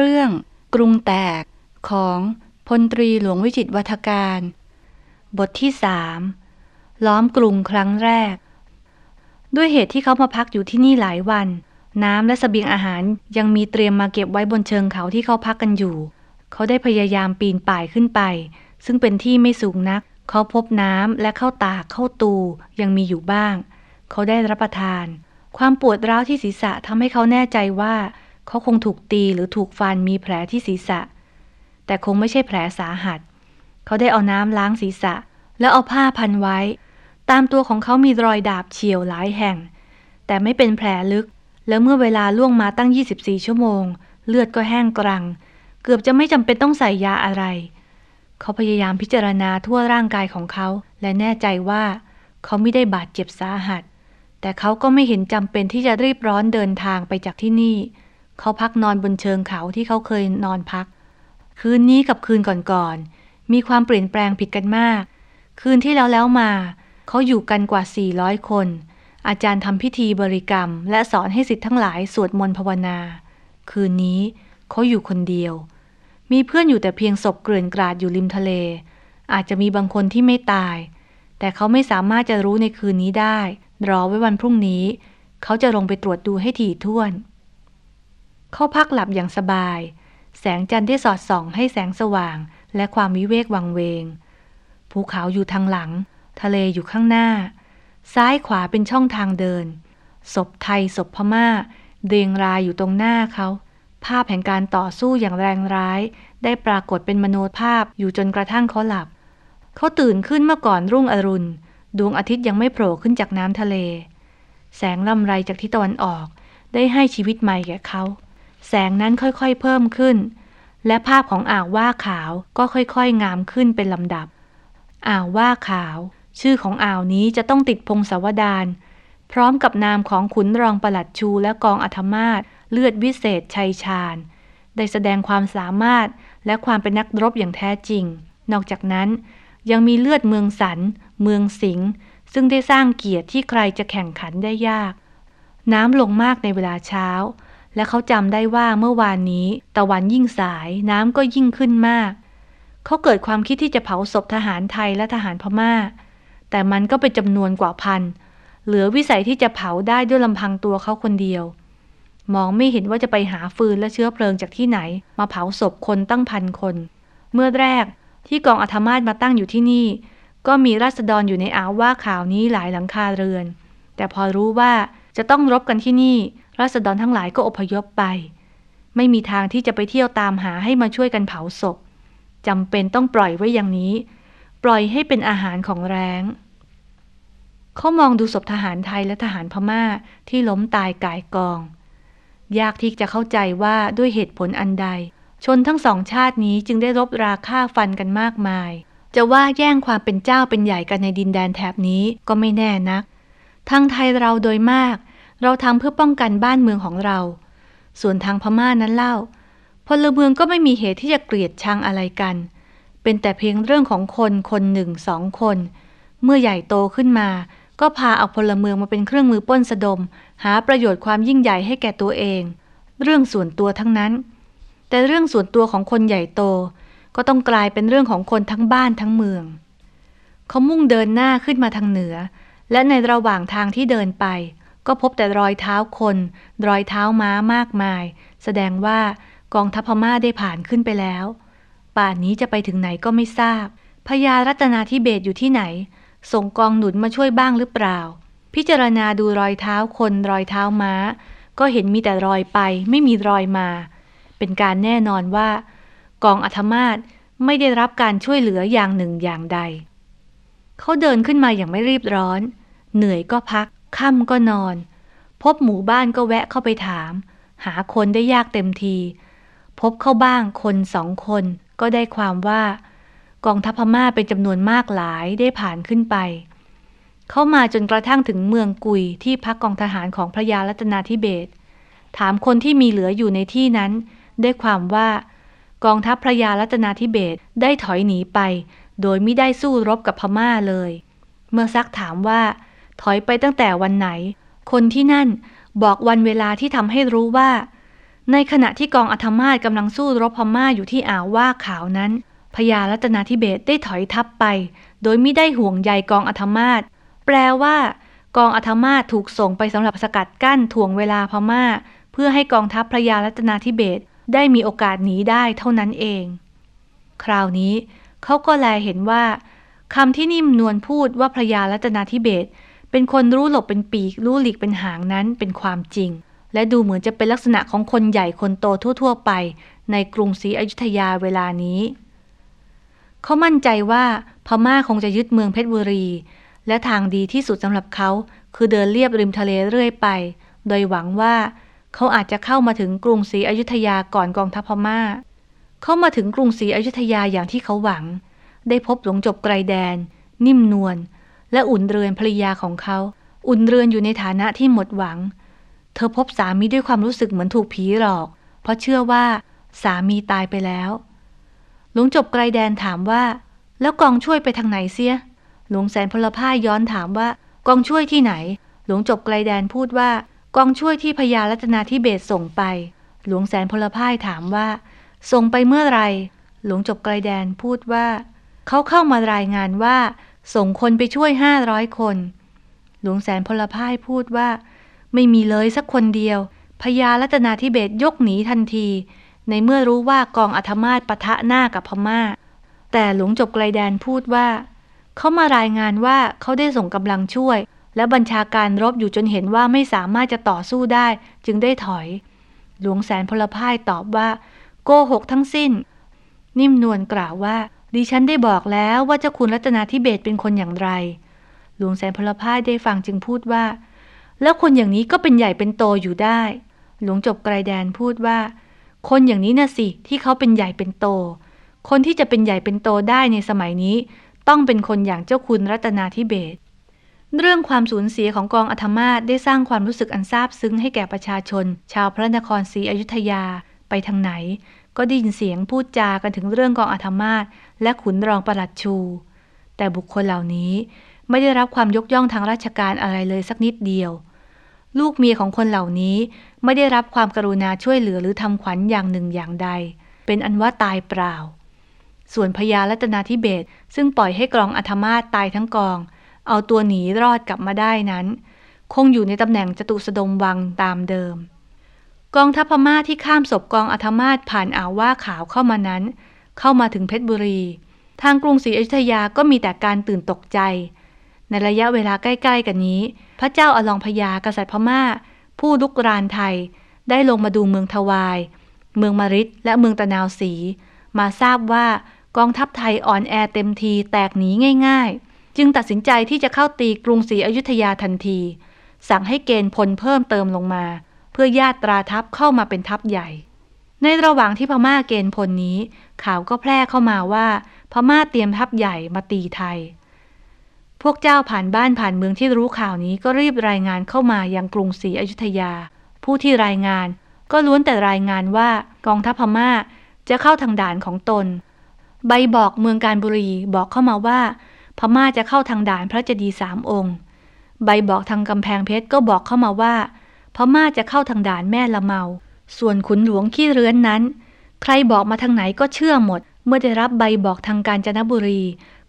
เรื่อง กรุงแตกของพลตรีหลวงวิจิตรวัฒการ บทที่สามล้อมกรุงครั้งแรก ด้วยเหตุที่เขามาพักอยู่ที่นี่หลายวัน น้ำและสเสบียงอาหารยังมีเตรียมมาเก็บไว้บนเชิงเขาที่เขาพักกันอยู่ เขาได้พยายามปีนป่ายขึ้นไป ซึ่งเป็นที่ไม่สูงนัก เขาพบน้ำและเข้าตากเข้าตูยังมีอยู่บ้าง เขาได้รับประทาน ความปวดร้าวที่ศีรษะทำให้เขาแน่ใจว่า เขาคงถูกตีหรือถูกฟันมีแผลที่ศีรษะ แต่คงไม่ใช่แผลสาหัส เขาได้เอาน้ำล้างศีรษะ แล้วเอาผ้าพันไว้ ตามตัวของเขามีรอยดาบเฉียวหลายแห่ง แต่ไม่เป็นแผลลึก แล้วเมื่อเวลาล่วงมาตั้ง 24 ชั่วโมง เลือดก็แห้งกรัง เกือบจะไม่จำเป็นต้องใส่ยาอะไร เขาพยายามพิจารณาทั่วร่างกายของเขา และแน่ใจว่า เขาไม่ได้บาดเจ็บสาหัส แต่เขาก็ไม่เห็นจำเป็นที่จะรีบร้อนเดินทางไปจากที่นี่ เขาพักนอนบนเชิงเขาที่เขาเคยนอนพัก คืนนี้กับคืนก่อนๆ มีความเปลี่ยนแปลงผิดกันมาก คืนที่แล้วแล้วมา เขาอยู่กันกว่า 400 คน อาจารย์ทำพิธีบริกรรม และสอนให้สิทธิ์ทั้งหลายสวดมนต์ภาวนา คืนนี้เขาอยู่คนเดียว มีเพื่อนอยู่แต่เพียงศพเกลื่อนกราดอยู่ริมทะเล อาจจะมีบางคนที่ไม่ตาย แต่เขาไม่สามารถจะรู้ในคืนนี้ได้ รอไว้วันพรุ่งนี้ เขาจะลงไปตรวจดูให้ถี่ถ้วน เข้าพักหลับอย่างสบาย แสงจันทร์ได้สอดส่องให้แสงสว่างและความวิเวกวังเวง ภูเขาอยู่ทางหลัง ทะเลอยู่ข้างหน้า ซ้ายขวาเป็นช่องทางเดิน ศพไทยศพพม่าเรียงรายอยู่ตรงหน้าเขา ภาพแห่งการต่อสู้อย่างแรงร้าย ได้ปรากฏเป็นมโนภาพอยู่จนกระทั่งเขาหลับ เขาตื่นขึ้นเมื่อก่อนรุ่งอรุณ ดวงอาทิตย์ยังไม่โผล่ขึ้นจากน้ำทะเล แสงลำไรจากทิศตะวันออกได้ให้ชีวิตใหม่แก่เขา แสงนั้นค่อยๆเพิ่มขึ้น และภาพของอ่าวว่าขาวก็ค่อยๆงามขึ้นเป็นลำดับ อ่าวว่าขาว ชื่อของอ่าวนี้จะต้องติดพงศาวดารพร้อมกับนามของขุนรองประหลัดชูและกองอัธมาศเลือดวิเศษชัยชาญ ได้แสดงความสามารถและความเป็นนักรบอย่างแท้จริง นอกจากนั้น ยังมีเลือดเมืองสัน เมืองสิงห์ซึ่งได้สร้างเกียรติที่ใครจะแข่งขันได้ยาก น้ำลงมากในเวลาเช้า และเขาจำได้ว่าเมื่อวานนี้ตะวันยิ่งสายน้ำก็ยิ่งขึ้นมาก เขาเกิดความคิดที่จะเผาศพทหารไทยและทหารพมา่า แต่มันก็เป็นจำนวนกว่าพัน เหลือวิสัยที่จะเผาได้ด้วยลำพังตัวเขาคนเดียว มองไม่เห็นว่าจะไปหาฟืนและเชื้อเพลิงจากที่ไหน มาเผาศพคนตั้งพันคน เมื่อแรกที่กองอัธมาศมาตั้งอยู่ที่นี่ ก็มีราษฎรอยู่ในอาวว่าข่าวนี้หลายหลังคาเรือน แต่พอรู้ว่าจะต้องรบกันที่นี่ ราษฎรทั้งหลายก็อพยพไป ไม่มีทางที่จะไปเที่ยวตามหาให้มาช่วยกันเผาศพจำเป็นต้องปล่อยไว้อย่างนี้ ปล่อยให้เป็นอาหารของแรงเขามองดูศพทหารไทยและทหารพม่าที่ล้มตายกายกอง ยากที่จะเข้าใจว่าด้วยเหตุผลอันใด ชนทั้งสองชาตินี้จึงได้รบราฆ่าฟันกันมากมาย จะว่าแย่งความเป็นเจ้าเป็นใหญ่กันในดินแดนแถบนี้ก็ไม่แน่นัก ทางไทยเราโดยมาก เราทำเพื่อป้องกันบ้านเมืองของเรา ส่วนทางพม่านั้นเล่า พลเมืองก็ไม่มีเหตุที่จะเกลียดชังอะไรกัน เป็นแต่เพียงเรื่องของคนคนหนึ่งสองคน เมื่อใหญ่โตขึ้นมา ก็พาเอาพลเมืองมาเป็นเครื่องมือป้นสะดม หาประโยชน์ความยิ่งใหญ่ให้แก่ตัวเอง เรื่องส่วนตัวทั้งนั้น แต่เรื่องส่วนตัวของคนใหญ่โต ก็ต้องกลายเป็นเรื่องของคนทั้งบ้านทั้งเมือง เขามุ่งเดินหน้าขึ้นมาทางเหนือ และในระหว่างทางที่เดินไป ก็พบแต่รอยเท้าคน รอยเท้าม้ามากมาย แสดงว่ากองทัพพม่าได้ผ่านขึ้นไปแล้ว ป่านนี้จะไปถึงไหนก็ไม่ทราบพญารัตนาธิเบศอยู่ที่ไหน ส่งกองหนุนมาช่วยบ้างหรือเปล่า พิจารณาดูรอยเท้าคนรอยเท้าม้า ก็เห็นมีแต่รอยไปไม่มีรอยมา เป็นการแน่นอนว่า กองอัธมาศไม่ได้รับการช่วยเหลืออย่างหนึ่งอย่างใด เขาเดินขึ้นมาอย่างไม่รีบร้อน เหนื่อยก็พัก ค่ำก็นอน พบหมู่บ้านก็แวะเข้าไปถาม หาคนได้ยากเต็มที พบเข้าบ้างคนสองคน ก็ได้ความว่า กองทัพพม่าเป็นจำนวนมากหลายได้ผ่านขึ้นไป เข้ามาจนกระทั่งถึงเมืองกุยที่พักกองทหารของพระยารัตนาธิเบศถามคนที่มีเหลืออยู่ในที่นั้น ได้ความว่ากองทัพพระยารัตนาธิเบศได้ถอยหนีไป โดยไม่ได้สู้รบกับพม่าเลย เมื่อซักถามว่า ถอยไปตั้งแต่วันไหน คนที่นั่นบอกวันเวลาที่ทำให้รู้ว่า ในขณะที่กองอัธมาศกำลังสู้รบพม่าอยู่ที่อ่าวว่าขาวนั้นพญารัตนาธิเบศได้ถอยทัพไป โดยไม่ได้ห่วงใยกองอัธมาศแปลว่า กองอัธมาศถูกส่งไปสำหรับสกัดกั้นถ่วงเวลาพม่า เพื่อให้กองทัพพระยารัตนาธิเบศได้มีโอกาสหนีได้เท่านั้นเอง คราวนี้เขาก็แลเห็นว่าคำที่นิ่มนวลพูดว่าพระยารัตนาธิเบศ เป็นคนรู้หลบเป็นปีก รู้หลีกเป็นหางนั้นเป็นความจริง และดูเหมือนจะเป็นลักษณะของคนใหญ่คนโตทั่ว ๆ ไป ในกรุงศรีอยุธยาเวลานี้ เขามั่นใจว่าพม่าคงจะยึดเมืองเพชรบุรี และทางดีที่สุดสำหรับเขาคือเดินเลียบริมทะเลเรื่อยไป โดยหวังว่าเขาอาจจะเข้ามาถึงกรุงศรีอยุธยาก่อนกองทัพพม่า เข้ามาถึงกรุงศรีอยุธยาอย่างที่เขาหวัง ได้พบหลวงจบไกรแดน นิ่มนวล และอุ่นเรือนภรรยาของเขา อุ่นเรือนอยู่ในฐานะที่หมดหวัง เธอพบสามีด้วยความรู้สึกเหมือนถูกผีหลอก เพราะเชื่อว่า สามีตายไปแล้ว หลวงจบไกรแดนถามว่า แล้วกองช่วยไปทางไหนเสีย หลวงแสนพลพ่ายย้อนถามว่ากองช่วยที่ไหน หลวงจบไกรแดนพูดว่ากองช่วยที่พญารัตนาธิเบศส่งไป หลวงแสนพลพ่ายถามว่า ส่งไปเมื่อไร หลวงจบไกรแดนพูดว่า เขาเข้ามารายงานว่า ส่งคนไปช่วยห้าร้อยคน หลวงแสนพลพ่ายพูดว่า ไม่มีเลยสักคนเดียวพญารัตนาธิเบศยกหนีทันที ในเมื่อรู้ว่ากองอัธมาศปะทะหน้ากับพมา่า แต่หลวงจบไกลแดนพูดว่าเขามารายงานว่าเขาได้ส่งกำลังช่วย และบัญชาการรบอยู่จนเห็นว่าไม่สามารถจะต่อสู้ได้ จึงได้ถอย หลวงแสนพลพ่ายตอบว่า โกหกทั้งสิ้น นิ่มนวลกล่าวว่า ดิฉันได้บอกแล้วว่าเจ้าคุณรัตนาธิเบศเป็นคนอย่างไร หลวงแสนพลพ่ายได้ฟังจึงพูดว่า แล้วคนอย่างนี้ก็เป็นใหญ่เป็นโตอยู่ได้ หลวงจบไกรแดนพูดว่า คนอย่างนี้น่ะสิที่เขาเป็นใหญ่เป็นโต คนที่จะเป็นใหญ่เป็นโตได้ในสมัยนี้ ต้องเป็นคนอย่างเจ้าคุณรัตนาธิเบศเรื่องความสูญเสียของกองอัธมาศได้สร้างความรู้สึกอันซาบซึ้งให้แก่ประชาชน ชาวพระนครศรีอยุธยาไปทางไหน ก็ได้ยินเสียงพูดจากันถึงเรื่องกองอาธมาศและขุนรองประหลัดชู แต่บุคคลเหล่านี้ไม่ได้รับความยกย่องทางราชการอะไรเลยสักนิดเดียว ลูกเมียของคนเหล่านี้ไม่ได้รับความกรุณาช่วยเหลือหรือทำขวัญอย่างหนึ่งอย่างใด เป็นอันว่าตายเปล่า ส่วนพญาลัตนาธิเบศซึ่งปล่อยให้กรองอาธมาศตายทั้งกอง เอาตัวหนีรอดกลับมาได้นั้น คงอยู่ในตำแหน่งจตุสดมวังตามเดิม กองทัพพม่าที่ข้ามศพกองอัธมาศผ่านอ่าวว่าขาวเข้ามานั้น เข้ามาถึงเพชรบุรี ทางกรุงศรีอยุธยาก็มีแต่การตื่นตกใจ ในระยะเวลาใกล้ๆ กันนี้ พระเจ้าอลองพยากษัตริย์พม่า ผู้ลุกรานไทย ได้ลงมาดูเมืองทวาย เมืองมาริดและเมืองตะนาวสี มาทราบว่ากองทัพไทยอ่อนแอเต็มทีแตกหนีง่าย ๆ จึงตัดสินใจที่จะเข้าตีกรุงศรีอยุธยาทันที สั่งให้เกณฑ์พลเพิ่มเติมลงมา พื่อญาตราทัพเข้ามาเป็นทัพใหญ่ ในระหว่างที่พม่าเกณฑ์พลนี้ ข่าวก็แพร่เข้ามาว่า พม่าเตรียมทัพใหญ่มาตีไทย พวกเจ้าผ่านบ้านผ่านเมืองที่รู้ข่าวนี้ก็รีบรายงานเข้ามายังกรุงศรีอยุธยา ผู้ที่รายงานก็ล้วนแต่รายงานว่ากองทัพพม่าจะเข้าทางด่านของตน ใบบอกเมืองการบุรีบอกเข้ามาว่า พม่าจะเข้าทางด่านพระเจดีย์สามองค์ ใบบอกทางกำแพงเพชรก็บอกเข้ามาว่า พม่าจะเข้าทางด่านแม่ละเมา ส่วนขุนหลวงขี้เรือนนั้น ใครบอกมาทางไหนก็เชื่อหมด เมื่อได้รับใบบอกทางการจนบุรี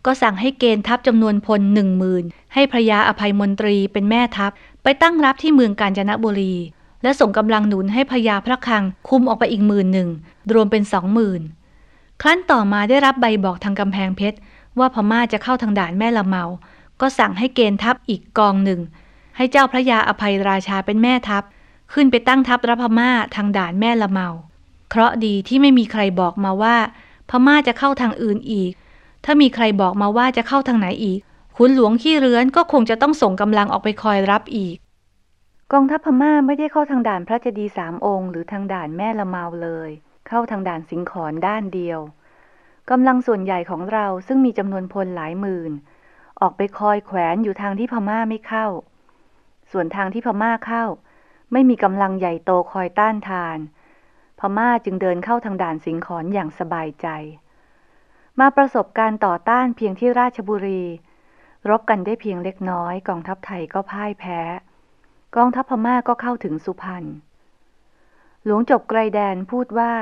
ก็สั่งให้เกณฑ์ทัพจำนวนพลหนึ่งหมื่นให้พระยาอภัยมนตรีเป็นแม่ทัพ ไปตั้งรับที่เมืองกาญจนบุรี และส่งกำลังหนุนให้พระยาพระคังคุมออกไปอีกหมื่นหนึ่งรวมเป็นสองหมื่นครั้นต่อมาได้รับใบบอกทางกำแพงเพชรว่าพม่าจะเข้าทางด่านแม่ละเมา ก็สั่งให้เกณฑ์ทัพอีกกองหนึ่ง ให้เจ้าพระยาอภัยราชาเป็นแม่ทัพ ขึ้นไปตั้งทัพรับพม่าทางด่านแม่ละเมา เคราะดีที่ไม่มีใครบอกมาว่า พม่าจะเข้าทางอื่นอีก ถ้ามีใครบอกมาว่าจะเข้าทางไหนอีก ขุนหลวงขี้เรือนก็คงจะต้องส่งกำลังออกไปคอยรับอีก กองทัพพม่าไม่ได้เข้าทางด่านพระเจดีย์สามองค์ หรือทางด่านแม่ละเมาเลย เข้าทางด่านสิงขอนด้านเดียวกำลังส่วนใหญ่ของเราซึ่งมีจำนวนพลหลายหมื่น ออกไปคอยแขวนอยู่ทางที่พม่าไม่เข้า ส่วนทางที่พม่าเข้า ไม่มีกำลังใหญ่โตคอยต้านทาน พม่าจึงเดินเข้าทางด่านสิงขอนอย่างสบายใจ มาประสบการต่อต้านเพียงที่ราชบุรี รบกันได้เพียงเล็กน้อย กองทัพไทยก็พ่ายแพ้ กองทัพพม่าก็เข้าถึงสุพรรณหลวงจบไกรแดนพูดว่า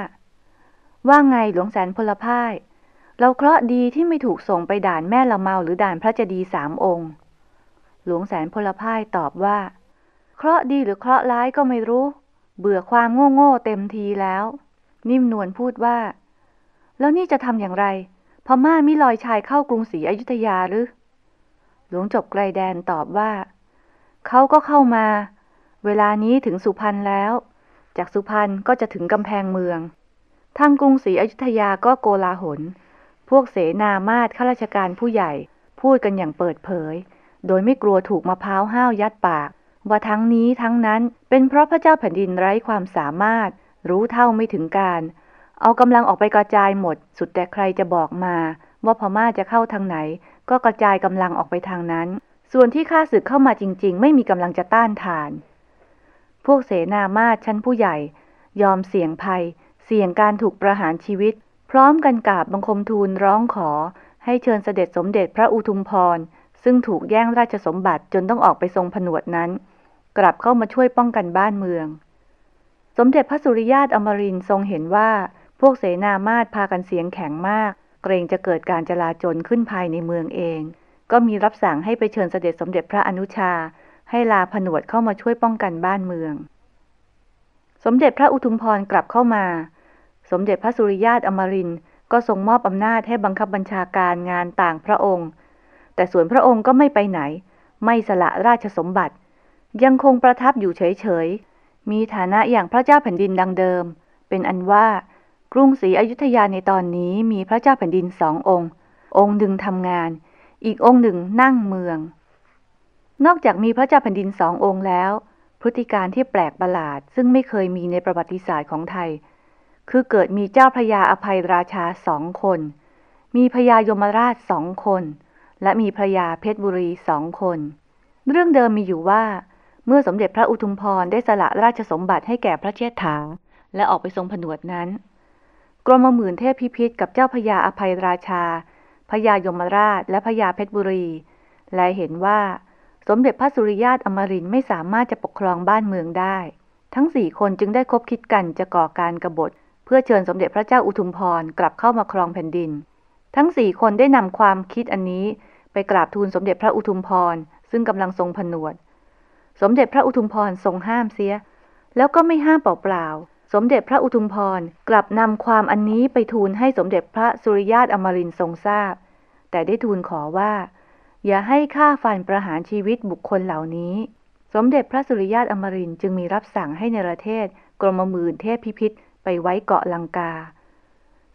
ว่าไงหลวงแสนพลพ่าย เราเคราะห์ดีที่ไม่ถูกส่งไปด่านแม่ละเมาหรือด่านพระเจดีสามองค์ หลวงแสนพลพ่ายตอบว่า เคราะดีหรือเคราะร้ายก็ไม่รู้ เบื่อความโง่โง่ๆเต็มทีแล้ว นิ่มนวลพูดว่า แล้วนี่จะทำอย่างไรพม่ามิลอยชายเข้ากรุงศรีอยุธยาหรือ หลวงจบไกรแดนตอบว่า เขาก็เข้ามา เวลานี้ถึงสุพรรณแล้ว จากสุพรรณก็จะถึงกำแพงเมือง ทางกรุงศรีอยุธยาก็โกลาหล พวกเสนามาตข้าราชการผู้ใหญ่ พูดกันอย่างเปิดเผย โดยไม่กลัวถูกมะพร้าวห้าวยัดปาก ว่าทั้งนี้ทั้งนั้นเป็นเพราะพระเจ้าแผ่นดินไร้ความสามารถ รู้เท่าไม่ถึงการ เอากำลังออกไปกระจายหมด สุดแต่ใครจะบอกมา ว่าพม่าจะเข้าทางไหน ก็กระจายกำลังออกไปทางนั้น ส่วนที่ข้าศึกเข้ามาจริง ๆ ไม่มีกำลังจะต้านทาน พวกเสนามาตชั้นผู้ใหญ่ ยอมเสี่ยงภัย เสี่ยงการถูกประหารชีวิต พร้อมกันกราบบังคมทูลร้องขอ ให้เชิญเสด็จสมเด็จพระอุทุมพร ซึ่งถูกแย่งราชสมบัติจนต้องออกไปทรงผนวดนั้น กลับเข้ามาช่วยป้องกันบ้านเมือง สมเด็จพระสุริยาตอมรินทรงเห็นว่าพวกเสนามาตพากันเสียงแข็งมาก เกรงจะเกิดการจลาจลขึ้นภายในเมืองเอง ก็มีรับสั่งให้ไปเชิญเสด็จสมเด็จพระอนุชา ให้ลาผนวดเข้ามาช่วยป้องกันบ้านเมือง สมเด็จพระอุทุมพรกลับเข้ามา สมเด็จพระสุริยาตอมรินก็ทรงมอบอำนาจให้บังคับบัญชาการงานต่างพระองค์ แต่ส่วนพระองค์ก็ไม่ไปไหน ไม่สละราชสมบัติ ยังคงประทับอยู่เฉยๆ มีฐานะอย่างพระเจ้าแผ่นดินดังเดิม เป็นอันว่ากรุงศรีอยุธยาในตอนนี้มีพระเจ้าแผ่นดินสององค์ องค์หนึ่งทำงาน อีกองค์หนึ่งนั่งเมือง นอกจากมีพระเจ้าแผ่นดินสององค์แล้ว พฤติการที่แปลกประหลาดซึ่งไม่เคยมีในประวัติศาสตร์ของไทย คือเกิดมีเจ้าพระยาอภัยราชาสองคน มีพระยายมราชสองคน และมีพระยาเพชรบุรีสองคน เรื่องเดิมมีอยู่ว่า เมื่อสมเด็จพระอุทุมพรได้สละราชสมบัติให้แก่พระเชษฐา และออกไปทรงผนวดนั้น กรมหมื่นเทพพิพิธกับเจ้าพระยาอภัยราชาพระยายมราชและพระยาเพชรบุรี และเห็นว่า สมเด็จพระสุริยาตอมรินไม่สามารถจะปกครองบ้านเมืองได้ ทั้งสี่คนจึงได้คบคิดกันจะก่อการกบฏ เพื่อเชิญสมเด็จพระเจ้าอุทุมพรกลับเข้ามาครองแผ่นดิน ทั้งสี่คนได้นำความคิดอันนี้ ไปกราบทูลสมเด็จพระอุทุมพร ซึ่งกำลังทรงผนวด สมเด็จพระอุทุมพรทรงห้ามเสีย แล้วก็ไม่ห้ามเปล่าๆสมเด็จพระอุทุมพรกลับนำความอันนี้ไปทูลให้สมเด็จพระสุริยาตอมรินทรงทราบ แต่ได้ทูลขอว่า อย่าให้ฆ่าฟันประหารชีวิตบุคคลเหล่านี้ สมเด็จพระสุริยาตอมรินจึงมีรับสั่งให้ในประเทศ กรมมื่นเทพพิพิธไปไว้เกาะลังกา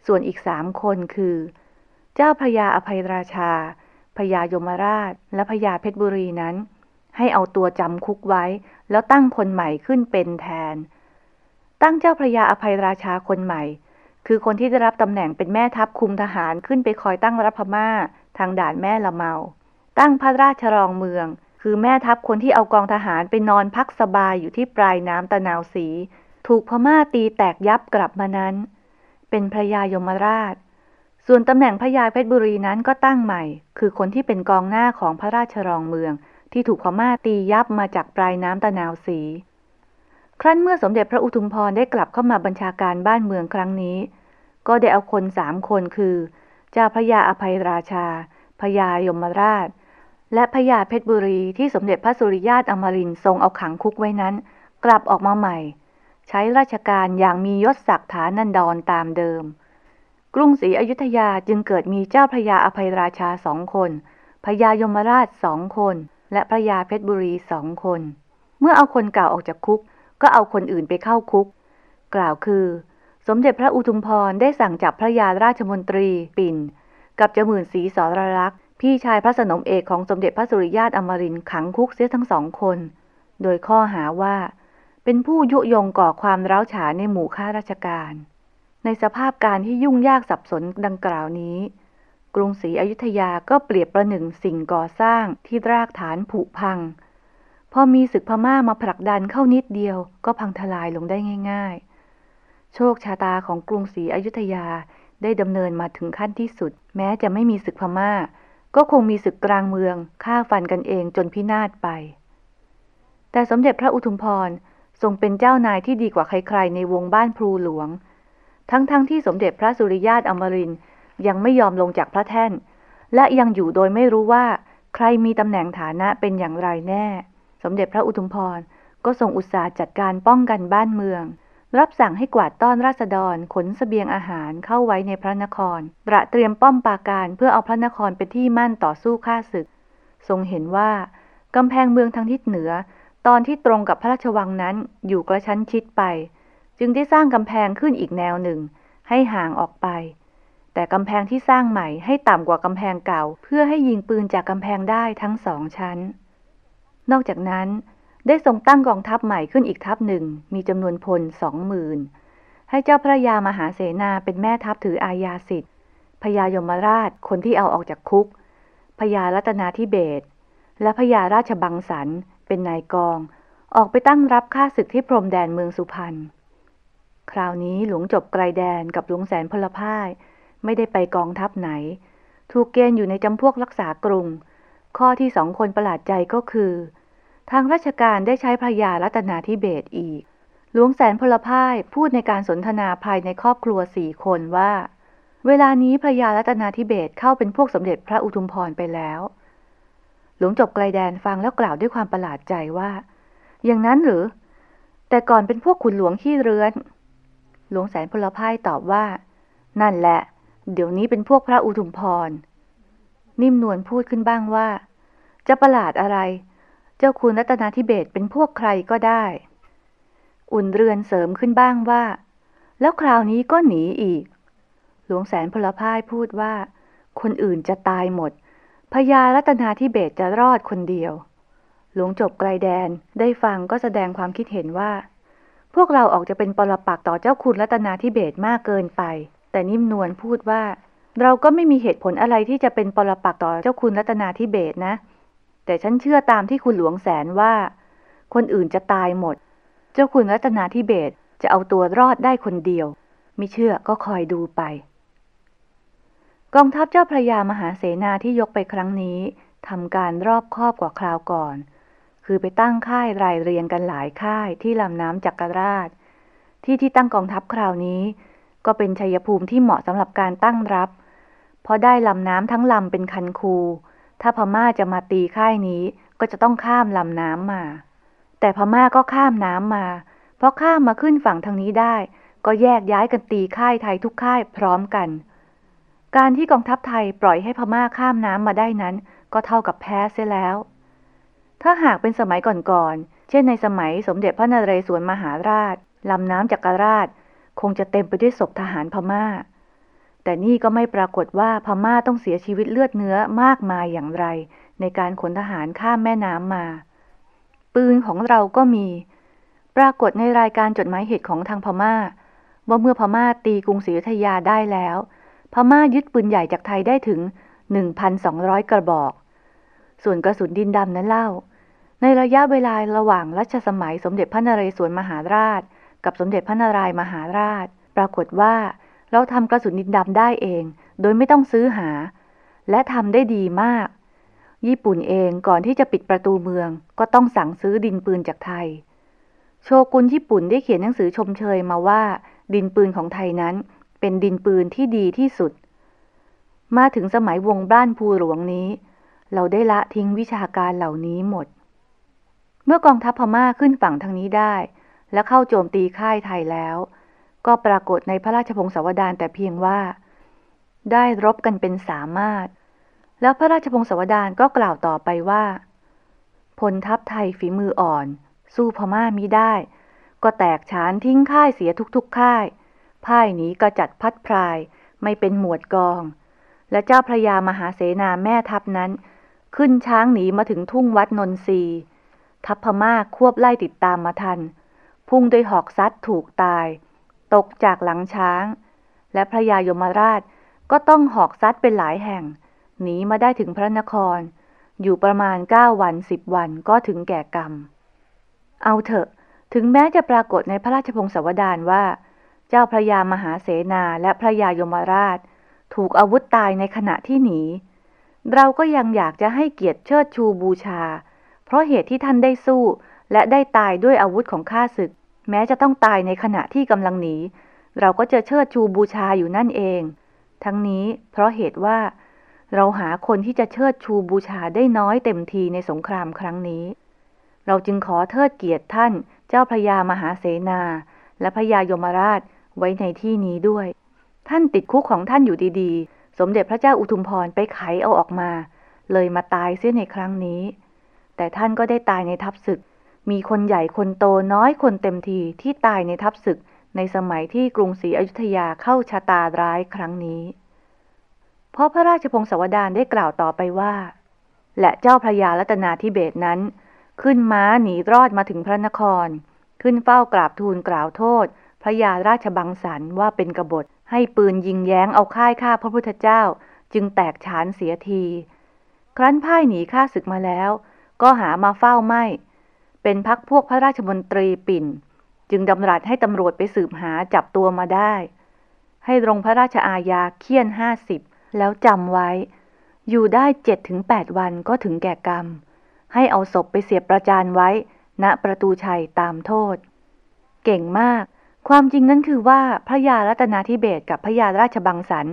ส่วนอีกสามคนคือ เจ้าพระยาอภัยราชา พญายมราช และพญาเพชรบุรีนั้น ให้เอาตัวจำคุกไว้ แล้วตั้งคนใหม่ขึ้นเป็นแทน ตั้งเจ้าพระยาอภัยราชาคนใหม่ คือคนที่ได้รับตำแหน่งเป็นแม่ทัพคุมทหารขึ้นไปคอยตั้งรับพม่าทางด่านแม่ละเมา ตั้งพระราชรองเมือง คือแม่ทัพคนที่เอากองทหารไปนอนพักสบายอยู่ที่ปลายน้ำตะนาวสี ถูกพม่าตีแตกยับกลับมานั้น เป็นพระยายมราช ส่วนตำแหน่งพระยาเพชรบุรีนั้นก็ตั้งใหม่ คือคนที่เป็นกองหน้าของพระราชรองเมือง ที่ถูกพม่าตียับมาจากปลายน้ำตะนาวสี ครั้นเมื่อสมเด็จพระอุทุมพรได้กลับเข้ามาบัญชาการบ้านเมืองครั้งนี้ ก็ได้เอาคนสามคนคือเจ้าพระยาอภัยราชาพญายมราช และพญาเพชรบุรีที่สมเด็จพระสุริยาตอมรินทร์ทรงเอาขังคุกไว้นั้น กลับออกมาใหม่ ใช้ราชการอย่างมียศศักดิ์ฐานันดรตามเดิม กรุงศรีอยุธยาจึงเกิดมีเจ้าพระยาอภัยราชาสองคนพญายมราชสองคน และพระยาเพชรบุรีสองคน เมื่อเอาคนเก่าออกจากคุก ก็เอาคนอื่นไปเข้าคุก กล่าวคือ สมเด็จพระอุทุมพรได้สั่งจับพระยาราชมนตรีปิ่น กับจมื่นศรีสรลักษ์พี่ชายพระสนมเอกของสมเด็จพระสุริยาตอมรินขังคุกเสียทั้งสองคน โดยข้อหาว่า เป็นผู้ยุยงก่อความร้าวฉานในหมู่ข้าราชการ ในสภาพการที่ยุ่งยากสับสนดังกล่าวนี้ กรุงศรีอยุธยาก็เปรียบประหนึ่งสิ่งก่อสร้างที่รากฐานผุพัง พอมีศึกพม่ามาผลักดันเข้านิดเดียวก็พังทลายลงได้ง่าย ๆ โชคชะตาของกรุงศรีอยุธยาได้ดำเนินมาถึงขั้นที่สุด แม้จะไม่มีศึกพม่า ก็คงมีศึกกลางเมืองฆ่าฟันกันเองจนพินาศไป แต่สมเด็จพระอุทุมพรทรงเป็นเจ้านายที่ดีกว่าใครๆในวงบ้านพลูหลวง ทั้งๆทที่สมเด็จพระสุริยาตอมรินยังไม่ยอมลงจากพระแท่น และยังอยู่โดยไม่รู้ว่า ใครมีตำแหน่งฐานะเป็นอย่างไรแน่ สมเด็จพระอุทุมพรก็ทรงอุตสาห์จัดการป้องกันบ้านเมือง รับสั่งให้กวาดต้อนราษฎรขนสเสบียงอาหารเข้าไว้ในพระนคร ตระเตรียมป้อมปราการเพื่อเอาพระนครเป็นที่มั่นต่อสู้ข้าศึก ทรงเห็นว่ากำแพงเมืองทางทิศเหนือ ตอนที่ตรงกับพระราชวังนั้นอยู่กระชั้นชิดไป จึงได้สร้างกำแพงขึ้นอีกแนวหนึ่ง ให้ห่างออกไป แต่กำแพงที่สร้างใหม่ให้ต่ำกว่ากำแพงเก่า เพื่อให้ยิงปืนจากกำแพงได้ทั้งสองชั้น นอกจากนั้น ได้ทรงตั้งกองทัพใหม่ขึ้นอีกทัพหนึ่ง มีจำนวนพลสองหมื่นให้เจ้าพระยามหาเสนาเป็นแม่ทัพถืออาญาสิทธิ์พญายมราชคนที่เอาออกจากคุกพญารัตนาธิเบศและพญาราชบังสันเป็นนายกอง ออกไปตั้งรับข้าศึกที่พรมแดนเมืองสุพรรณ คราวนี้หลวงจบไกลแดนกับหลวงแสนพลพ่ายไม่ได้ไปกองทัพไหน ถูกเกณฑ์อยู่ในจำพวกรักษากรุง ข้อที่สองคนประหลาดใจก็คือ ทางราชการได้ใช้พระยารัตนาธิเบศอีก หลวงแสนพลพ่ายพูดในการสนทนาภายในครอบครัวสี่คนว่า เวลานี้พระยารัตนาธิเบศเข้าเป็นพวกสมเด็จพระอุทุมพรไปแล้ว หลวงจบไกลแดนฟังแล้วกล่าวด้วยความประหลาดใจว่า อย่างนั้นหรือ แต่ก่อนเป็นพวกขุนหลวงขี้เรือน หลวงแสนพลพ่ายตอบว่า นั่นแหละ เดี๋ยวนี้เป็นพวกพระอุทุมพร นิ่มนวลพูดขึ้นบ้างว่า จะประหลาดอะไร เจ้าคุณรัตนาธิเบศเป็นพวกใครก็ได้ อุ่นเรือนเสริมขึ้นบ้างว่า แล้วคราวนี้ก็หนีอีก หลวงแสนพลพ่ายพูดว่า คนอื่นจะตายหมดพญารัตนาธิเบศจะรอดคนเดียว หลวงจบไกลแดนได้ฟังก็แสดงความคิดเห็นว่า พวกเราออกจะเป็นปรปักต่อเจ้าคุณรัตนาธิเบศมากเกินไป แต่นิ่มนวลพูดว่า เราก็ไม่มีเหตุผลอะไรที่จะเป็นปรปักต่อเจ้าคุณรัตนาธิเบศนะ แต่ฉันเชื่อตามที่คุณหลวงแสนว่า คนอื่นจะตายหมด เจ้าคุณรัตนาธิเบศจะเอาตัวรอดได้คนเดียว ไม่เชื่อก็คอยดูไป กองทัพเจ้าพระยามหาเสนาที่ยกไปครั้งนี้ทำการรอบครอบกว่าคราวก่อน คือไปตั้งค่ายรายเรียงกันหลายค่ายที่ลำน้ำจักรราช ที่ที่ตั้งกองทัพคราวนี้ ก็เป็นชัยภูมิที่เหมาะสำหรับการตั้งรับ เพราะได้ลำน้ำทั้งลำเป็นคันคู ถ้าพม่าจะมาตีค่ายนี้ก็จะต้องข้ามลำน้ำมา แต่พม่าก็ข้ามน้ำมา เพราะข้ามมาขึ้นฝั่งทางนี้ได้ ก็แยกย้ายกันตีค่ายไทยทุกค่ายพร้อมกัน การที่กองทัพไทยปล่อยให้พม่าข้ามน้ำมาได้นั้น ก็เท่ากับแพ้เสียแล้ว ถ้าหากเป็นสมัยก่อนๆ เช่นในสมัยสมเด็จพระนเรศวรมหาราช ลำน้ำจักรราช คงจะเต็มไปด้วยศพทหารพม่า แต่นี่ก็ไม่ปรากฏว่าพม่าต้องเสียชีวิตเลือดเนื้อมากมายอย่างไร ในการขนทหารข้ามแม่น้ำมา ปืนของเราก็มี ปรากฏในรายการจดหมายเหตุของทางพม่า ว่าเมื่อพม่าตีกรุงศรีอยุธยาได้แล้ว พม่ายึดปืนใหญ่จากไทยได้ถึง 1,200 กระบอก ส่วนกระสุนดินดำนั้นเล่า ในระยะเวลาระหว่างรัชสมัยสมเด็จพระนเรศวรมหาราช กับสมเด็จพระนารายมหาราช ปรากฏว่า เราทำกระสุนดินดำได้เอง โดยไม่ต้องซื้อหา และทำได้ดีมาก ญี่ปุ่นเองก่อนที่จะปิดประตูเมือง ก็ต้องสั่งซื้อดินปืนจากไทย โชกุนญี่ปุ่นได้เขียนหนังสือชมเชยมาว่า ดินปืนของไทยนั้น เป็นดินปืนที่ดีที่สุด มาถึงสมัยวงบ้านภูหลวงนี้ เราได้ละทิ้งวิชาการเหล่านี้หมด เมื่อกองทัพพม่าขึ้นฝั่งทางนี้ได้ และเข้าโจมตีค่ายไทยแล้ว ก็ปรากฏในพระราชพงศาวดารแต่เพียงว่า ได้รบกันเป็นสามารถ แล้วพระราชพงศาวดารก็กล่าวต่อไปว่าพลทัพไทยฝีมืออ่อน สู้พม่ามิได้ ก็แตกฉานทิ้งค่ายเสียทุกๆค่าย พ่ายหนีก็จัดพัดพรายไม่เป็นหมวดกอง และเจ้าพระยามหาเสนาแม่ทัพนั้น ขึ้นช้างหนีมาถึงทุ่งวัดนนทรี ทัพพม่าควบไล่ติดตามมาทัน พุ่งด้วยหอกซัดถูกตาย ตกจากหลังช้าง และพระยายมราชก็ต้องหอกซัดเป็นหลายแห่ง หนีมาได้ถึงพระนคร อยู่ประมาณเก้าวันสิบวันก็ถึงแก่กรรม เอาเถอะ ถึงแม้จะปรากฏในพระราชพงศาวดารว่า เจ้าพระยามหาเสนาและพระยายมราช ถูกอาวุธตายในขณะที่หนี เราก็ยังอยากจะให้เกียรติเชิดชูบูชา เพราะเหตุที่ท่านได้สู้ และได้ตายด้วยอาวุธของข้าศึก แม้จะต้องตายในขณะที่กำลังหนี เราก็จะเชิดชูบูชาอยู่นั่นเอง ทั้งนี้เพราะเหตุว่า เราหาคนที่จะเชิดชูบูชาได้น้อยเต็มทีในสงครามครั้งนี้ เราจึงขอเทิดเกียรติท่าน เจ้าพระยามหาเสนา และพระยายมราชไว้ในที่นี้ด้วย ท่านติดคุกของท่านอยู่ดีๆ สมเด็จพระเจ้าอุทุมพรไปไขเอาออกมา เลยมาตายเสียในครั้งนี้ แต่ท่านก็ได้ตายในทัพศึก มีคนใหญ่คนโตน้อยคนเต็มทีที่ตายในทัพศึก ในสมัยที่กรุงศรีอยุธยาเข้าชะตาร้ายครั้งนี้ เพราะพระราชพงศาวดารได้กล่าวต่อไปว่า และเจ้าพระยารัตนาธิเบศนั้น ขึ้นม้าหนีรอดมาถึงพระนคร ขึ้นเฝ้ากราบทูลกล่าวโทษ พระยาราชบังสันว่าเป็นกบฏให้ปืนยิงแย้งเอาค่ายฆ่าพระพุทธเจ้า จึงแตกฉานเสียที ครั้นพ่ายหนีข้าศึกมาแล้ว ก็หามาเฝ้าไม่ เป็นพักพวกพระราชมนตรีปิ่น จึงดำรัสให้ตำรวจไปสืบหาจับตัวมาได้ ให้ลงพระราชอาญาเคี่ยนห้าสิบแล้วจำไว้ อยู่ได้เจ็ดถึงแปดวันก็ถึงแก่กรรม ให้เอาศพไปเสียบประจานไว้ ณประตูชัยตามโทษ เก่งมาก ความจริงนั้นคือว่าพระยารัตนาธิเบศกับพระยาราชบังสัน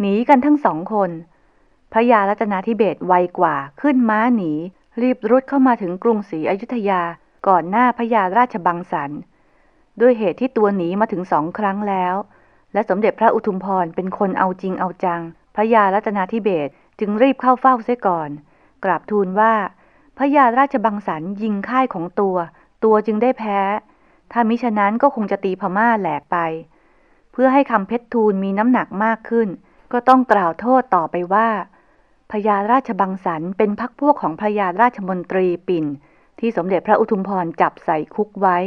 หนีกันทั้งสองคน พระยารัตนาธิเบศไวกว่าขึ้นม้าหนี รีบรุดเข้ามาถึงกรุงศรีอยุธยาก่อนหน้าพระยาราชบังสันด้วยเหตุที่ตัวหนีมาถึงสองครั้งแล้ว และสมเด็จพระอุทุมพรเป็นคนเอาจริงเอาจัง พระยารัตนาธิเบศจึงรีบเข้าเฝ้าเสียก่อน กราบทูลว่า พระยาราชบังสันยิงค่ายของตัว ตัวจึงได้แพ้ ถ้ามิฉะนั้นก็คงจะตีพม่าแหลกไป เพื่อให้คำเพชรทูลมีน้ำหนักมากขึ้น ก็ต้องกล่าวโทษต่อไปว่า พญาราชบังสันเป็นพักพวกของพญาราชมนตรีปิ่น ที่สมเด็จพระอุทุมพรจับใส่คุกไว้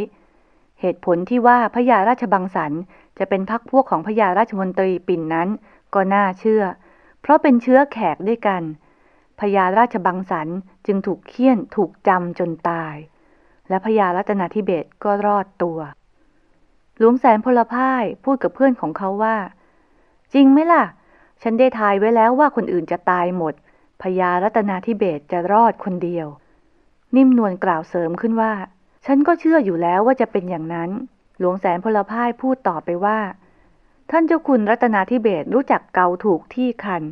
เหตุผลที่ว่าพญาราชบังสันจะเป็นพักพวกของพญาราชมนตรีปิ่นนั้น ก็น่าเชื่อ เพราะเป็นเชื้อแขกด้วยกันพญาราชบังสันจึงถูกเคี่ยนถูกจำจนตาย และพญารัตนาธิเบศก็รอดตัว หลวงแสนพลพ่ายพูดกับเพื่อนของเขาว่า จริงไหมล่ะ ฉันได้ทายไว้แล้วว่าคนอื่นจะตายหมด พญารัตนาธิเบศจะรอดคนเดียว นิ่มนวลกล่าวเสริมขึ้นว่า ฉันก็เชื่ออยู่แล้วว่าจะเป็นอย่างนั้น หลวงแสนพลพ่ายพูดต่อไปว่า ท่านเจ้าคุณรัตนาธิเบศรู้จักเกาถูกที่คัน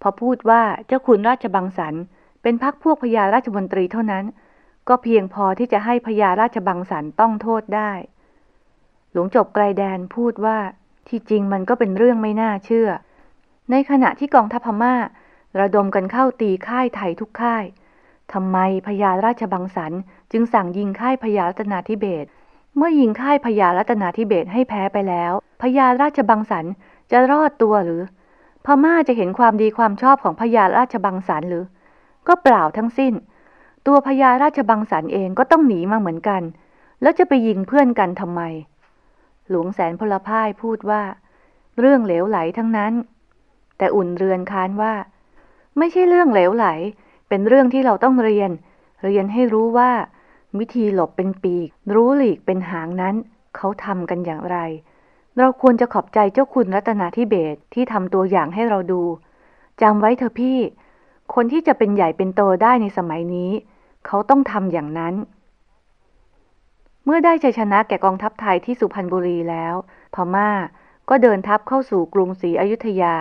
พอพูดว่าเจ้าคุณราชบังสันเป็นพักพวกพญาราชมนตรีเท่านั้น ก็เพียงพอที่จะให้พญาราชบังสันต้องโทษได้ หลวงจบไกลแดนพูดว่าที่จริงมันก็เป็นเรื่องไม่น่าเชื่อ ในขณะที่กองทัพพม่า ระดมกันเข้าตีค่ายไทยทุกค่ายทำไมพญาราชบังสันจึงสั่งยิงค่ายพญารัตนาธิเบศเมื่อยิงค่ายพญารัตนาธิเบศให้แพ้ไปแล้วพญาราชบังสันจะรอดตัวหรือ พม่าจะเห็นความดีความชอบของพญาราชบังสันหรือ ก็เปล่าทั้งสิ้น ตัวพญาราชบังสันเองก็ต้องหนีมาเหมือนกัน แล้วจะไปยิงเพื่อนกันทำไม หลวงแสนพลพ่ายพูดว่า เรื่องเหลวไหลทั้งนั้น แต่อุ่นเรือนค้านว่า ไม่ใช่เรื่องเหลวไหล เป็นเรื่องที่เราต้องเรียน เรียนให้รู้ว่า วิธีหลบเป็นปีก รู้หลีกเป็นหางนั้น เขาทำกันอย่างไร เราควรจะขอบใจเจ้าคุณรัตนาธิเบศที่ทำตัวอย่างให้เราดูจำไว้เถอะพี่ คนที่จะเป็นใหญ่เป็นโตได้ในสมัยนี้ เขาต้องทำอย่างนั้น เมื่อได้ชัยชนะแก่กองทัพไทยที่สุพรรณบุรีแล้วพม่าก็เดินทัพเข้าสู่กรุงศรีอยุธยา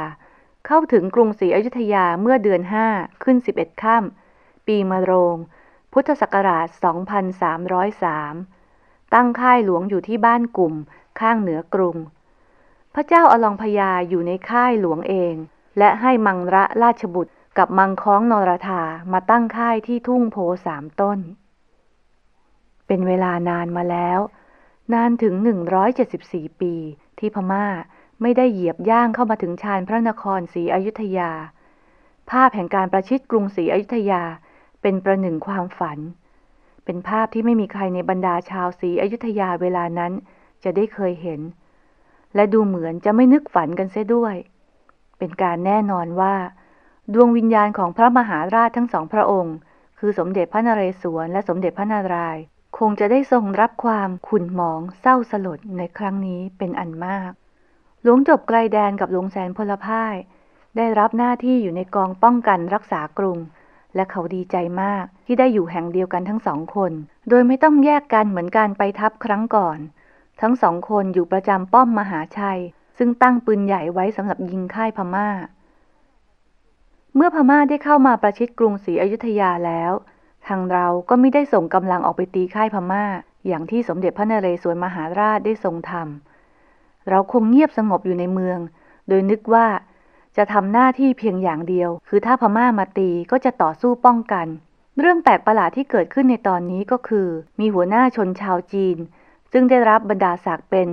เข้าถึงกรุงศรีอยุธยาเมื่อเดือนห้าขึ้น11ค่ำปีมะโรง พุทธศักราช 2303 ตั้งค่ายหลวงอยู่ที่บ้านกลุ่มข้างเหนือกรุง พระเจ้าอลองพญาอยู่ในค่ายหลวงเอง และให้มังระราชบุตรกับมังค้องนรธามาตั้งค่ายที่ทุ่งโพสามต้น เป็นเวลานานมาแล้ว นานถึง 174 ปีที่พม่า ไม่ได้เหยียบย่างเข้ามาถึงชานพระนครศรีอยุธยา ภาพแห่งการประชิดกรุงศรีอยุธยาเป็นประหนึ่งความฝัน เป็นภาพที่ไม่มีใครในบรรดาชาวศรีอยุธยาเวลานั้นจะได้เคยเห็น และดูเหมือนจะไม่นึกฝันกันเสียด้วย เป็นการแน่นอนว่า ดวงวิญญาณของพระมหาราชทั้งสองพระองค์ คือสมเด็จพระนเรศวรและสมเด็จพระนารายณ์คงจะได้ทรงรับความขุ่นหมองเศร้าสลดในครั้งนี้เป็นอันมาก หลวงจบไกลแดนกับหลวงแสนพลพ่าย ได้รับหน้าที่อยู่ในกองป้องกันรักษากรุง และเขาดีใจมากที่ได้อยู่แห่งเดียวกันทั้งสองคน โดยไม่ต้องแยกกันเหมือนการไปทัพครั้งก่อน ทั้งสองคนอยู่ประจำป้อมมหาชัย ซึ่งตั้งปืนใหญ่ไว้สำหรับยิงค่ายพม่า เมื่อพม่าได้เข้ามาประชิดกรุงศรีอยุธยาแล้ว ทางเราก็ไม่ได้ส่งกำลังออกไปตีค่ายพม่า อย่างที่สมเด็จพระนเรศวรมหาราชได้ทรงทำ เราคงเงียบสงบอยู่ในเมือง โดยนึกว่าจะทำหน้าที่เพียงอย่างเดียว คือถ้าพม่ามาตีก็จะต่อสู้ป้องกัน เรื่องแปลกประหลาดที่เกิดขึ้นในตอนนี้ก็คือ มีหัวหน้าชนชาวจีน ซึ่งได้รับบรรดาศักดิ์เป็น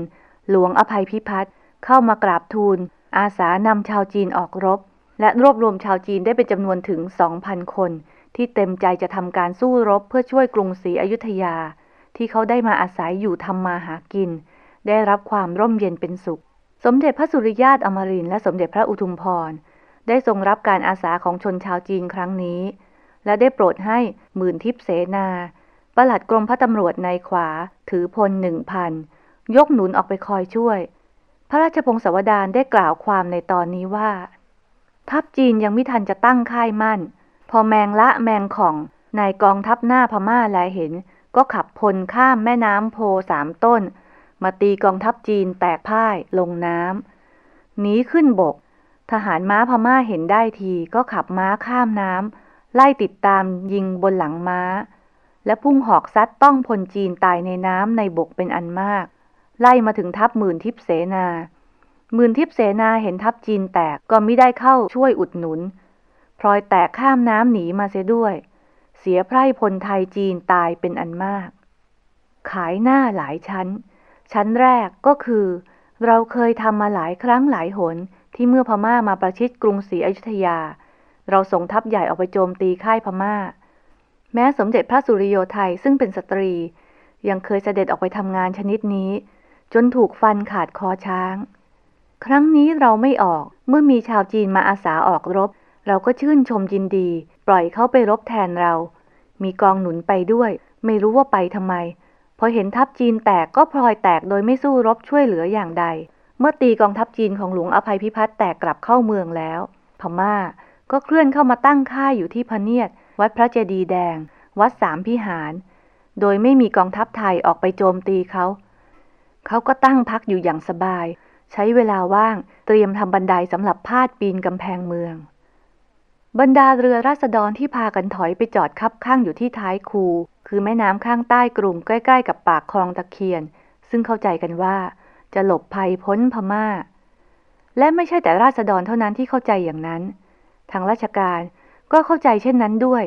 หลวงอภัยพิพัฒน์เข้ามากราบทูล อาสานำชาวจีนออกรบ และรวบรวมชาวจีนได้เป็นจำนวนถึง 2,000 คน ที่เต็มใจจะทำการสู้รบเพื่อช่วยกรุงศรีอยุธยา ที่เขาได้มาอาศัยอยู่ทำมาหากิน ได้รับความร่มเย็นเป็นสุข สมเด็จพระสุริยาตอมรินและสมเด็จพระอุทุมพร ได้ทรงรับการอาสาของชนชาวจีนครั้งนี้ และได้โปรดให้หมื่นทิพเสนาประหลัดกรมพระตำรวจในขวาถือพลหนึ่งพันยกหนุนออกไปคอยช่วย พระราชพงศาวดารได้กล่าวความในตอนนี้ว่า ทัพจีนยังไม่ทันจะตั้งค่ายมั่น พอแมงละแมงของนายกองทัพหน้าพม่าแลเห็น ก็ขับพลข้ามแม่น้ำโพสามต้น มาตีกองทัพจีนแตกพ่ายลงน้ำหนีขึ้นบก ทหารม้าพม่าเห็นได้ทีก็ขับม้าข้ามน้ำไล่ติดตามยิงบนหลังม้า และพุ่งหอกซัดต้องพลจีนตายในน้ำในบกเป็นอันมาก ไล่มาถึงทัพหมื่นทิพเสนาหมื่นทิพเสนาเห็นทัพจีนแตกก็ไม่ได้เข้าช่วยอุดหนุนพลอยแตกข้ามน้ำหนีมาเสียด้วย เสียไพร่พลไทยจีนตายเป็นอันมาก ขายหน้าหลายชั้น ชั้นแรกก็คือ เราเคยทำมาหลายครั้งหลายหนที่เมื่อพม่ามาประชิดกรุงศรีอยุธยา เราส่งทัพใหญ่ออกไปโจมตีค่ายพม่า แม้สมเด็จพระสุริโยไทยซึ่งเป็นสตรี ยังเคยเสด็จออกไปทำงานชนิดนี้ จนถูกฟันขาดคอช้าง ครั้งนี้เราไม่ออกเมื่อมีชาวจีนมาอาสาออกรบ เราก็ชื่นชมยินดี ปล่อยเขาไปรบแทนเรา มีกองหนุนไปด้วย ไม่รู้ว่าไปทำไม พอเห็นทัพจีนแตกก็พลอยแตกโดยไม่สู้รบช่วยเหลืออย่างใด เมื่อตีกองทัพจีนของหลวงอภัยพิพัฒน์แตกกลับเข้าเมืองแล้ว พม่า ก็เคลื่อนเข้ามาตั้งค่ายอยู่ที่พเนียด วัดพระเจดีย์แดง วัดสามพิหาร โดยไม่มีกองทัพไทยออกไปโจมตีเขา เขาก็ตั้งพักอยู่อย่างสบาย ใช้เวลาว่างเตรียมทำบันไดสำหรับพาดปีนกำแพงเมืองบรรดาเรือราษฎรที่พากันถอยไปจอดคับข้างอยู่ที่ท้ายคู คือแม่น้ำข้างใต้กรุงใกล้ ๆ กับปากคลองตะเคียน ซึ่งเข้าใจกันว่า จะหลบภัยพ้นพมา่า และไม่ใช่แต่ราษฎรเท่านั้นที่เข้าใจอย่างนั้น ทางราชการก็เข้าใจเช่นนั้นด้วย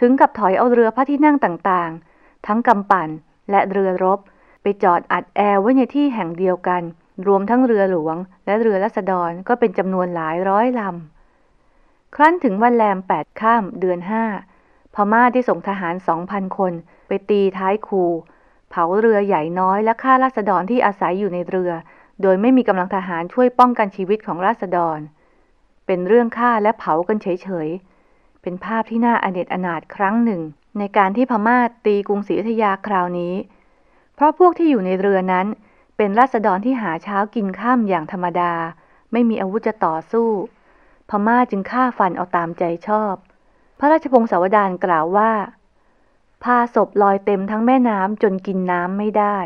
ถึงกับถอยเอาเรือพระที่นั่งต่างๆ ทั้งกำปั่นและเรือรบ ไปจอดอัดแอร์ไว้ในที่แห่งเดียวกัน รวมทั้งเรือหลวง และเรือราษฎรก็เป็นจำนวนหลายร้อยลำครั้นถึงวันแรมแปดข้ามเดือนห้า พม่าได้ส่งทหารสองพันคน ไปตีท้ายคู เผาเรือใหญ่น้อยและฆ่าราษฎรที่อาศัยอยู่ในเรือ โดยไม่มีกำลังทหารช่วยป้องกันชีวิตของราษฎร เป็นเรื่องฆ่าและเผากันเฉยๆ เป็นภาพที่น่าอเนจอนาถครั้งหนึ่ง ในการที่พม่าตีกรุงศรีอยุธยาคราวนี้ เพราะพวกที่อยู่ในเรือนั้น เป็นราษฎรที่หาเช้ากินข้ามอย่างธรรมดา ไม่มีอาวุธจะต่อสู้ พม่าจึงฆ่าฟันเอาตามใจชอบ พระราชพงศาวดารกล่าวว่า พาศพลอยเต็มทั้งแม่น้ำจนกินน้ำไม่ได้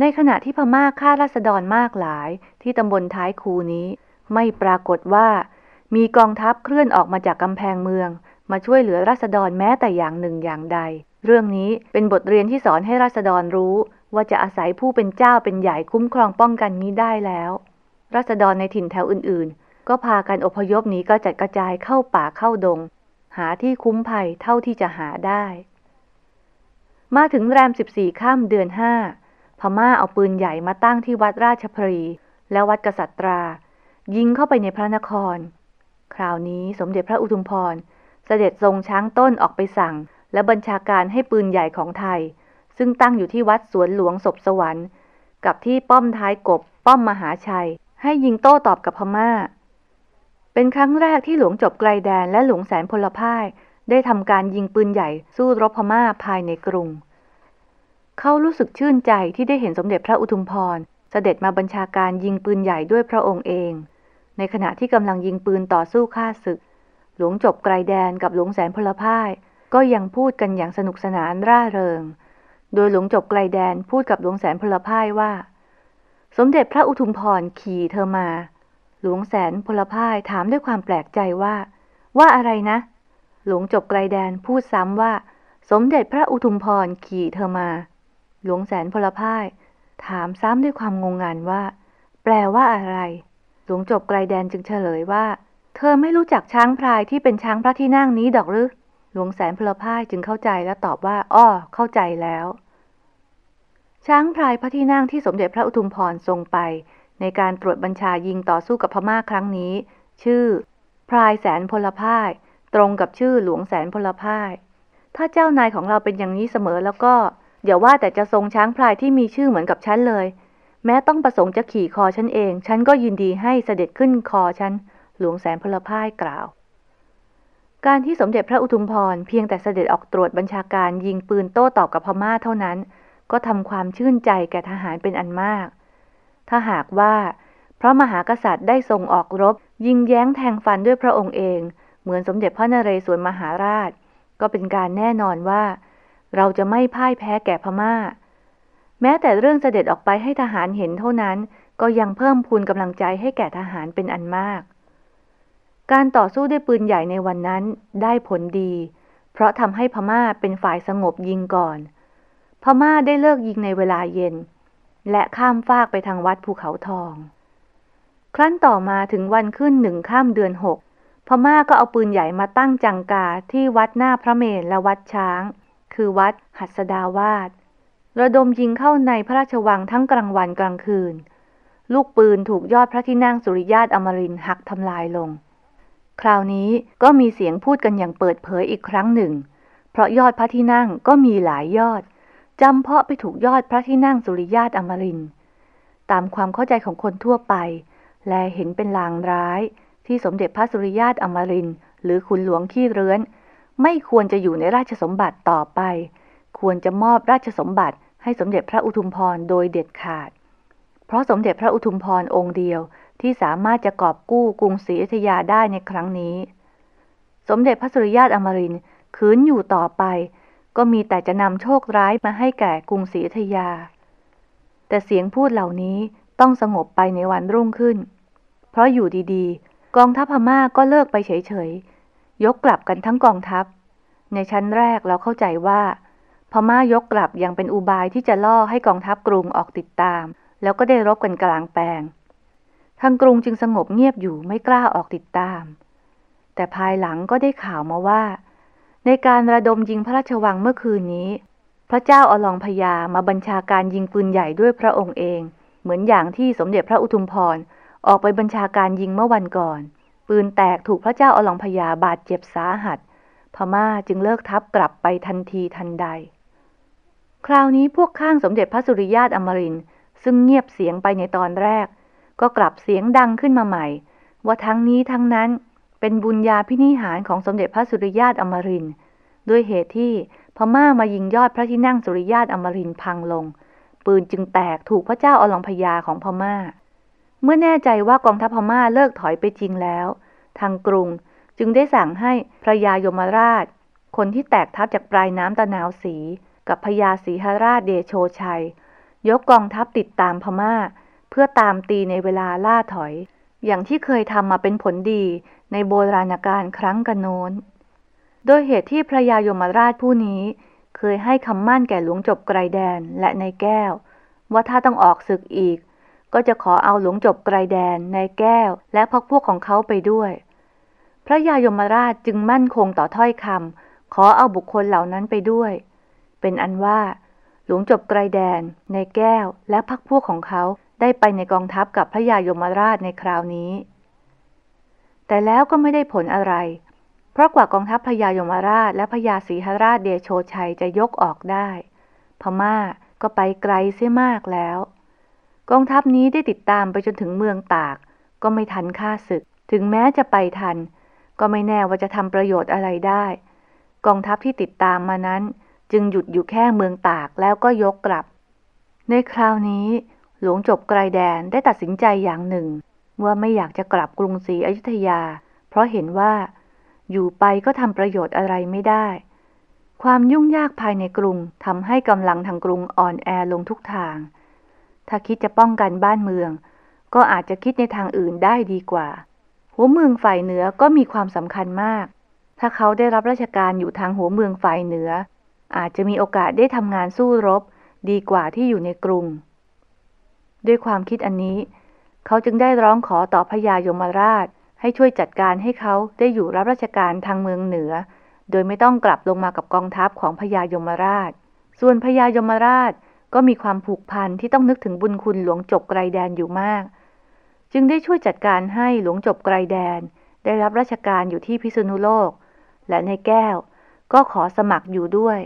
ในขณะที่พม่าฆ่าราษฎรมากหลายที่ตำบลท้ายคูนี้ ไม่ปรากฏว่า มีกองทัพเคลื่อนออกมาจากกำแพงเมือง มาช่วยเหลือราษฎรแม้แต่อย่างหนึ่งอย่างใด เรื่องนี้เป็นบทเรียนที่สอนให้ราษฎรรู้ว่าจะอาศัยผู้เป็นเจ้าเป็นใหญ่คุ้มครองป้องกันนี้ได้แล้ว ราษฎรในถิ่นแถวอื่นๆ ก็พากันอพยพหนีก็จัดกระจายเข้าป่าเข้าดง หาที่คุ้มภัยเท่าที่จะหาได้ มาถึงแรมสิบสี่ข้ามเดือนห้าพม่าเอาปืนใหญ่มาตั้งที่วัดราชพรี และวัดกษัตรา ยิงเข้าไปในพระนคร คราวนี้สมเด็จพระอุทุมพร เสด็จทรงช้างต้นออกไปสั่ง และบัญชาการให้ปืนใหญ่ของไทย ซึ่งตั้งอยู่ที่วัดสวนหลวงศพสวรรค์ กับที่ป้อมท้ายกบป้อมมหาชัย ให้ยิงโต้ตอบกับพม่า เป็นครั้งแรกที่หลวงจบไกลแดนและหลวงแสนพลพ่ายได้ทำการยิงปืนใหญ่สู้รบพม่าภายในกรุง เขารู้สึกชื่นใจที่ได้เห็นสมเด็จพระอุทุมพรเสด็จมาบัญชาการยิงปืนใหญ่ด้วยพระองค์เอง ในขณะที่กำลังยิงปืนต่อสู้ฆ่าศึก หลวงจบไกลแดนกับหลวงแสนพลพ่ายก็ยังพูดกันอย่างสนุกสนานร่าเริง โดยหลวงจบไกลแดนพูดกับหลวงแสนพลพ่ายว่า สมเด็จพระอุทุมพรขี่เธอมา หลวงแสนพลพ่ายถามด้วยความแปลกใจว่า ว่าอะไรนะ หลวงจบไกลแดนพูดซ้ำว่า สมเด็จพระอุทุมพรขี่เธอมา หลวงแสนพลพ่าย ถามซ้ำด้วยความงงงันว่า แปลว่าอะไร หลวงจบไกลแดนจึงเฉลยว่า เธอไม่รู้จักช้างพลายที่เป็นช้างพระที่นั่งนี้ดอกหรือหลวงแสนพลพ่ายจึงเข้าใจและตอบว่า อ้อ เข้าใจแล้ว ช้างพลายพระที่นั่งที่สมเด็จพระอุทุมพรทรงไป ในการตรวจบัญชายิงต่อสู้กับพม่าครั้งนี้ ชื่อ พลายแสนพลพ่าย ตรงกับชื่อหลวงแสนพลพ่าย ถ้าเจ้านายของเราเป็นอย่างนี้เสมอแล้วก็ อย่าว่าแต่จะทรงช้างพลายที่มีชื่อเหมือนกับฉันเลย แม้ต้องประสงค์จะขี่คอฉันเอง ฉันก็ยินดีให้เสด็จขึ้นคอฉัน หลวงแสนพลพ่ายกล่าว การที่สมเด็จพระอุทุมพรเพียงแต่เสด็จออกตรวจบัญชาการยิงปืนโต้ตอบกับพม่าเท่านั้น ก็ทำความชื่นใจแก่ทหารเป็นอันมาก ถ้าหากว่าเพราะมหากษัตริย์ได้ทรงออกรบ ยิงแย้งแทงฟันด้วยพระองค์เอง เหมือนสมเด็จพระนเรศวรมหาราช ก็เป็นการแน่นอนว่า เราจะไม่พ่ายแพ้แก่พมา่า แม้แต่เรื่องเสด็จออกไปให้ทหารเห็นเท่านั้น ก็ยังเพิ่มพูนกำลังใจให้แก่ทหารเป็นอันมาก การต่อสู้ด้วยปืนใหญ่ในวันนั้นได้ผลดี เพราะทำให้พม่าเป็นฝ่ายสงบยิงก่อน พม่าได้เลิกยิงในเวลาเย็น และข้ามฟากไปทางวัดภูเขาทอง ครั้นต่อมาถึงวันขึ้นหนึ่งข้ามเดือนหกพม่าก็เอาปืนใหญ่มาตั้งจังกาที่วัดหน้าพระเมรุและวัดช้าง คือวัดหัสดาวาสระดมยิงเข้าในพระราชวังทั้งกลางวันกลางคืน ลูกปืนถูกยอดพระที่นั่งสุริยาตอมรินหักทำลายลง คราวนี้ก็มีเสียงพูดกันอย่างเปิดเผยอีกครั้งหนึ่ง เพราะยอดพระที่นั่งก็มีหลายยอด จำเพาะไปถูกยอดพระที่นั่งสุริยาตอมริน ตามความเข้าใจของคนทั่วไป และเห็นเป็นลางร้าย ที่สมเด็จพระสุริยาตอมริน หรือขุนหลวงขี้เรื้อน ไม่ควรจะอยู่ในราชสมบัติต่อไป ควรจะมอบราชสมบัติให้สมเด็จพระอุทุมพรโดยเด็ดขาด เพราะสมเด็จพระอุทุมพรองค์เดียวที่สามารถจะกอบกู้กรุงศรีอยุธยาได้ในครั้งนี้ สมเด็จพระสุริยาตอมรินขืนอยู่ต่อไป ก็มีแต่จะนำโชคร้ายมาให้แก่กรุงศรีอยุธยา แต่เสียงพูดเหล่านี้ต้องสงบไปในวันรุ่งขึ้น เพราะอยู่ดีๆ กองทัพพม่าก็เลิกไปเฉยๆ ยกกลับกันทั้งกองทัพ ในชั้นแรกเราเข้าใจว่า พม่ายกกลับยังเป็นอุบายที่จะล่อให้กองทัพกรุงออกติดตาม แล้วก็ได้รบกันกลางแปลงทางกรุงจึงสงบเงียบอยู่ไม่กล้าออกติดตาม แต่ภายหลังก็ได้ข่าวมาว่า ในการระดมยิงพระราชวังเมื่อคืนนี้ พระเจ้าอลองพยามาบัญชาการยิงปืนใหญ่ด้วยพระองค์เอง เหมือนอย่างที่สมเด็จพระอุทุมพรออกไปบัญชาการยิงเมื่อวันก่อน ปืนแตกถูกพระเจ้าอลองพยาบาดเจ็บสาหัส พม่าจึงเลิกทับกลับไปทันทีทันใด คราวนี้พวกข้างสมเด็จพระสุริยาตอมรินซึ่งเงียบเสียงไปในตอนแรก ก็กลับเสียงดังขึ้นมาใหม่ ว่าทั้งนี้ทั้งนั้น เป็นบุญญาพินิหารของสมเด็จพระสุริยาตอมรินด้วยเหตุที่พม่ามายิงยอดพระที่นั่งสุริยาตอมรินพังลง ปืนจึงแตกถูกพระเจ้าอลองพยาของพม่า เมื่อแน่ใจว่ากองทัพพม่าเลิกถอยไปจริงแล้ว ทางกรุงจึงได้สั่งให้พระยายมราช คนที่แตกทัพจากปลายน้ำตะนาวสี กับพญาศรีหราชเดโชชัย ยกกองทัพติดตามพม่า เพื่อตามตีในเวลาล่าถอย อย่างที่เคยทำมาเป็นผลดี ในโบราณกาลครั้งกันโน้น โดยเหตุที่พระยายมราชผู้นี้เคยให้คำมั่นแก่หลวงจบไกรแดนและในแก้ว ว่าถ้าต้องออกศึกอีก ก็จะขอเอาหลวงจบไกรแดนในแก้ว และพักพวกของเขาไปด้วย พระยายมราชจึงมั่นคงต่อถ้อยคำขอเอาบุคคลเหล่านั้นไปด้วย เป็นอันว่า หลวงจบไกรแดนในแก้ว และพักพวกของเขาได้ไปในกองทัพกับพระยายมราชในคราวนี้ แต่แล้วก็ไม่ได้ผลอะไร เพราะกว่ากองทัพพระยายมราชและพระยาศรีหราชเดโชชัยจะยกออกได้ พม่าก็ไปไกลเสียมากแล้ว กองทัพนี้ได้ติดตามไปจนถึงเมืองตาก ก็ไม่ทันค่าศึก ถึงแม้จะไปทัน ก็ไม่แน่ว่าจะทำประโยชน์อะไรได้ กองทัพที่ติดตามมานั้น จึงหยุดอยู่แค่เมืองตากแล้วก็ยกกลับ ในคราวนี้หลวงจบไกลแดนได้ตัดสินใจอย่างหนึ่ง ว่าไม่อยากจะกลับกรุงศรีอยุธยา เพราะเห็นว่า อยู่ไปก็ทำประโยชน์อะไรไม่ได้ ความยุ่งยากภายในกรุงทำให้กำลังทางกรุงอ่อนแอลงทุกทาง ถ้าคิดจะป้องกันบ้านเมือง ก็อาจจะคิดในทางอื่นได้ดีกว่า หัวเมืองฝ่ายเหนือก็มีความสำคัญมาก ถ้าเขาได้รับราชการอยู่ทางหัวเมืองฝ่ายเหนือ อาจจะมีโอกาสได้ทำงานสู้รบ ดีกว่าที่อยู่ในกรุง ด้วยความคิดอันนี้ เขาจึงได้ร้องขอต่อพญายมราช ให้ช่วยจัดการให้เขาได้อยู่รับราชการทางเมืองเหนือ โดยไม่ต้องกลับลงมากับกองทัพของพญายมราช ส่วนพญายมราชก็มีความผูกพันที่ต้องนึกถึงบุญคุณหลวงจบไกรแดนอยู่มาก จึงได้ช่วยจัดการให้หลวงจบไกรแดน ได้รับราชการอยู่ที่พิษณุโลก และในแก้วก็ขอสมัครอยู่ด้วย